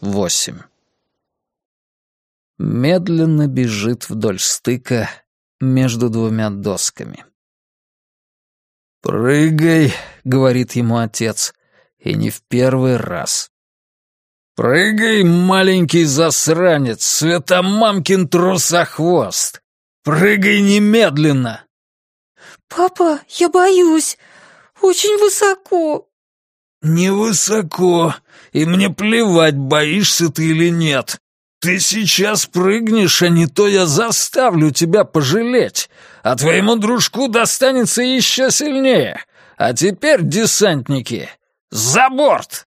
восемь. Медленно бежит вдоль стыка между двумя досками. «Прыгай», — говорит ему отец, — и не в первый раз. «Прыгай, маленький засранец, светомамкин трусохвост! Прыгай немедленно!» «Папа, я боюсь. Очень высоко». «Невысоко, и мне плевать, боишься ты или нет. Ты сейчас прыгнешь, а не то я заставлю тебя пожалеть, а твоему дружку достанется еще сильнее. А теперь, десантники, за борт!»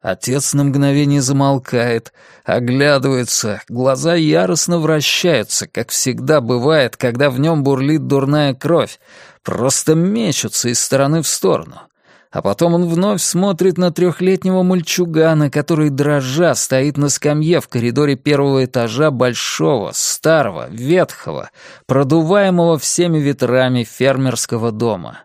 Отец на мгновение замолкает, оглядывается, глаза яростно вращаются, как всегда бывает, когда в нем бурлит дурная кровь, просто мечутся из стороны в сторону. А потом он вновь смотрит на трехлетнего мальчугана, который, дрожа, стоит на скамье в коридоре первого этажа большого, старого, ветхого, продуваемого всеми ветрами фермерского дома.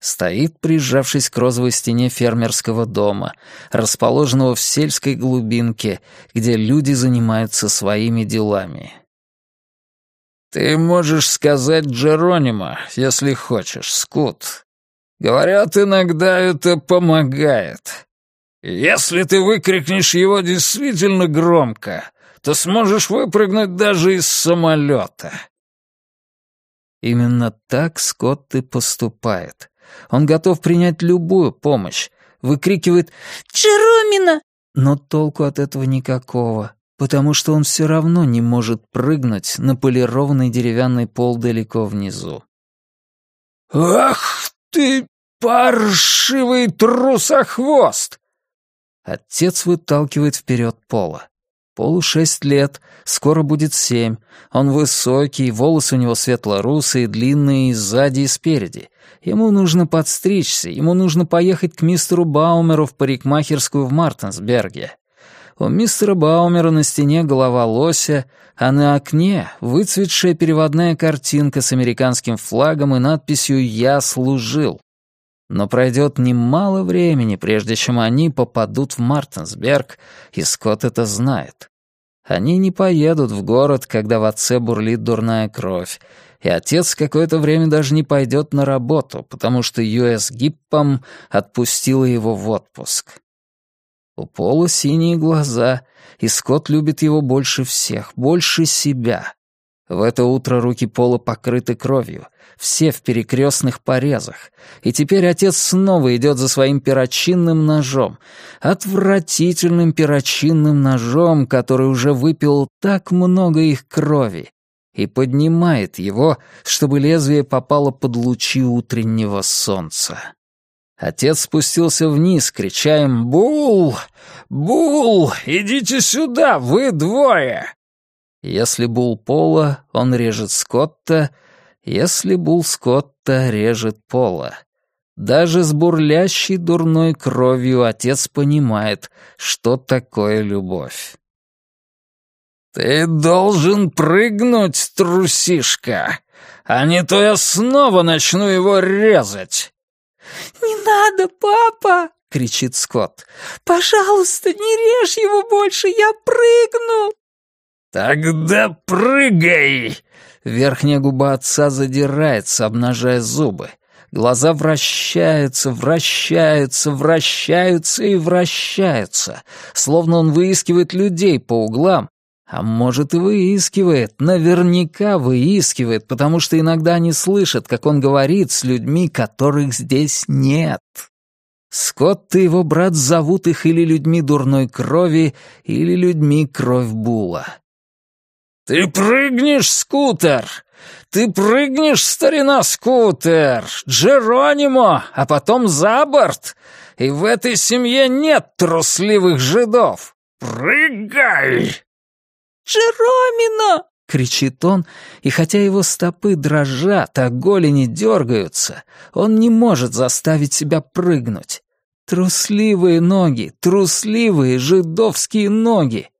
Стоит, прижавшись к розовой стене фермерского дома, расположенного в сельской глубинке, где люди занимаются своими делами. «Ты можешь сказать Джеронима, если хочешь, Скут. Говорят, иногда это помогает. Если ты выкрикнешь его действительно громко, то сможешь выпрыгнуть даже из самолета». Именно так Скотт и поступает. Он готов принять любую помощь, выкрикивает «Джеромина!» Но толку от этого никакого, потому что он все равно не может прыгнуть на полированный деревянный пол далеко внизу. «Ах ты, паршивый трусохвост!» Отец выталкивает вперед пола. Полу шесть лет, скоро будет семь. Он высокий, волосы у него светло-русые, длинные и сзади, и спереди. Ему нужно подстричься, ему нужно поехать к мистеру Баумеру в парикмахерскую в Мартенсберге. У мистера Баумера на стене голова лося, а на окне выцветшая переводная картинка с американским флагом и надписью «Я служил». Но пройдет немало времени, прежде чем они попадут в Мартенсберг, и Скотт это знает. Они не поедут в город, когда в отце бурлит дурная кровь, и отец какое-то время даже не пойдет на работу, потому что Ю.С. Гиппом отпустила его в отпуск. У Пола синие глаза, и Скотт любит его больше всех, больше себя. В это утро руки Пола покрыты кровью, все в перекрестных порезах, и теперь отец снова идет за своим перочинным ножом, отвратительным перочинным ножом, который уже выпил так много их крови, и поднимает его, чтобы лезвие попало под лучи утреннего солнца. Отец спустился вниз, крича им «Бул! Бул! Идите сюда, вы двое!» Если Бул Пола, он режет Скотта, если Бул Скотта режет Пола. Даже с бурлящей дурной кровью отец понимает, что такое любовь. «Ты должен прыгнуть, трусишка, а не то я снова начну его резать!» «Не надо, папа!» — кричит Скотт. «Пожалуйста, не режь его больше, я прыгну!» «Тогда прыгай!» Верхняя губа отца задирается, обнажая зубы. Глаза вращаются, вращаются, вращаются и вращаются, словно он выискивает людей по углам, а может и выискивает, наверняка выискивает, потому что иногда они слышат, как он говорит с людьми, которых здесь нет. Скотт и его брат зовут их или людьми дурной крови, или людьми кровь Була. «Ты прыгнешь, скутер! Ты прыгнешь, старина скутер! Джеронимо, а потом за борт! И в этой семье нет трусливых жидов! Прыгай!» «Джеромина!» — кричит он, и хотя его стопы дрожат, а голени дергаются, он не может заставить себя прыгнуть. Трусливые ноги, трусливые жидовские ноги.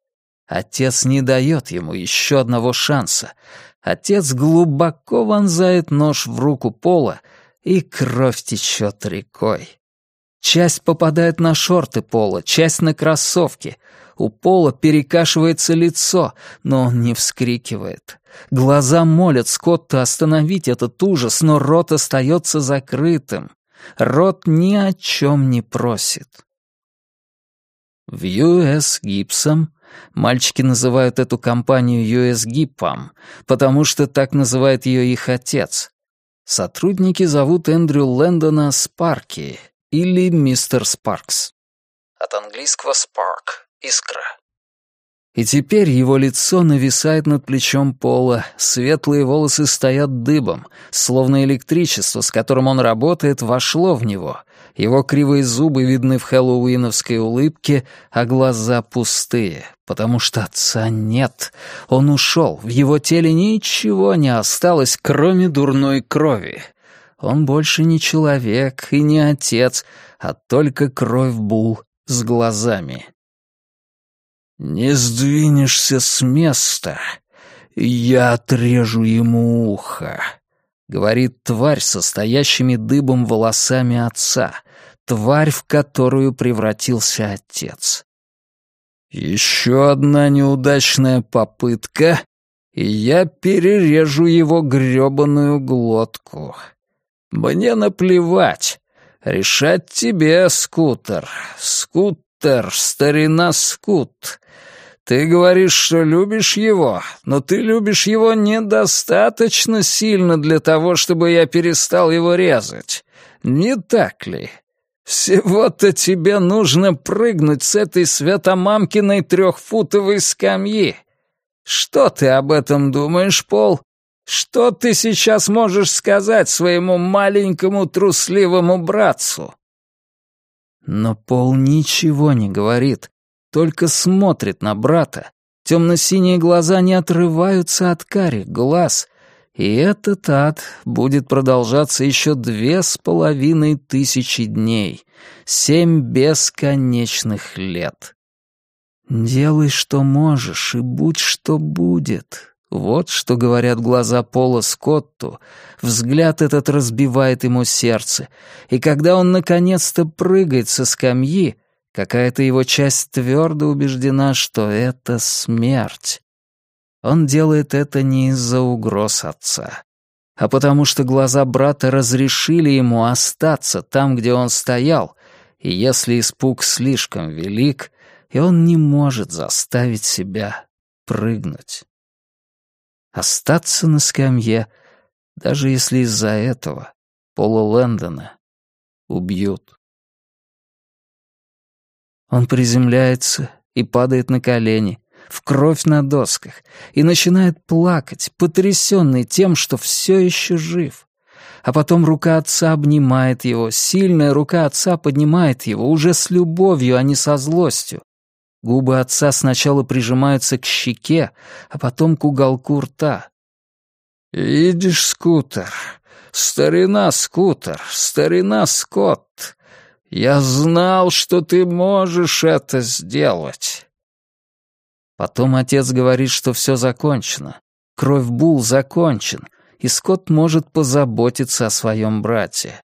Отец не дает ему еще одного шанса. Отец глубоко вонзает нож в руку Пола, и кровь течет рекой. Часть попадает на шорты Пола, часть на кроссовки. У Пола перекашивается лицо, но он не вскрикивает. Глаза молят Скотта остановить этот ужас, но рот остается закрытым. Рот ни о чем не просит. В US Gibson мальчики называют эту компанию US Gipam, потому что так называет ее их отец. Сотрудники зовут Эндрю Лэндона Спарки или мистер Спаркс. От английского spark — искра. И теперь его лицо нависает над плечом Пола, светлые волосы стоят дыбом, словно электричество, с которым он работает, вошло в него. Его кривые зубы видны в хэллоуиновской улыбке, а глаза пустые, потому что отца нет. Он ушел, в его теле ничего не осталось, кроме дурной крови. Он больше не человек и не отец, а только кровь Бул с глазами. «Не сдвинешься с места, я отрежу ему ухо», — говорит тварь со стоящими дыбом волосами отца, тварь, в которую превратился отец. «Еще одна неудачная попытка, и я перережу его грёбаную глотку. Мне наплевать. Решать тебе, скутер. Скутер, старина скут. Ты говоришь, что любишь его, но ты любишь его недостаточно сильно для того, чтобы я перестал его резать. Не так ли? Всего-то тебе нужно прыгнуть с этой светомамкиной трехфутовой скамьи. Что ты об этом думаешь, Пол? Что ты сейчас можешь сказать своему маленькому трусливому братцу?» Но Пол ничего не говорит, только смотрит на брата. Темно-синие глаза не отрываются от карих глаз, и этот ад будет продолжаться еще две с половиной тысячи дней, семь бесконечных лет. «Делай, что можешь, и будь, что будет», вот что говорят глаза Пола Скотту, взгляд этот разбивает ему сердце, и когда он наконец-то прыгает со скамьи, Какая-то его часть твердо убеждена, что это смерть. Он делает это не из-за угроз отца, а потому что глаза брата разрешили ему остаться там, где он стоял, и если испуг слишком велик, и он не может заставить себя прыгнуть. Остаться на скамье, даже если из-за этого Пола Лэндона убьют. Он приземляется и падает на колени, в кровь на досках, и начинает плакать, потрясенный тем, что все еще жив. А потом рука отца обнимает его, сильная рука отца поднимает его, уже с любовью, а не со злостью. Губы отца сначала прижимаются к щеке, а потом к уголку рта. «Видишь, скутер, старина скутер, старина Скотт, я знал, что ты можешь это сделать. Потом отец говорит, что все закончено. Кровь Бул закончен, и Скотт может позаботиться о своем брате.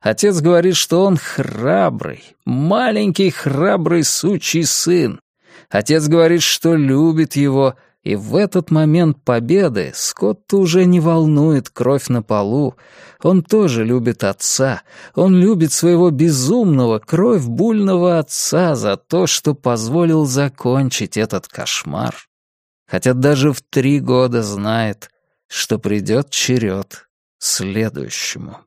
Отец говорит, что он храбрый, маленький храбрый сучий сын. Отец говорит, что любит его — и в этот момент победы Скотта уже не волнует кровь на полу. Он тоже любит отца. Он любит своего безумного, кровь бульного отца за то, что позволил закончить этот кошмар. Хотя даже в три года знает, что придет черед следующему.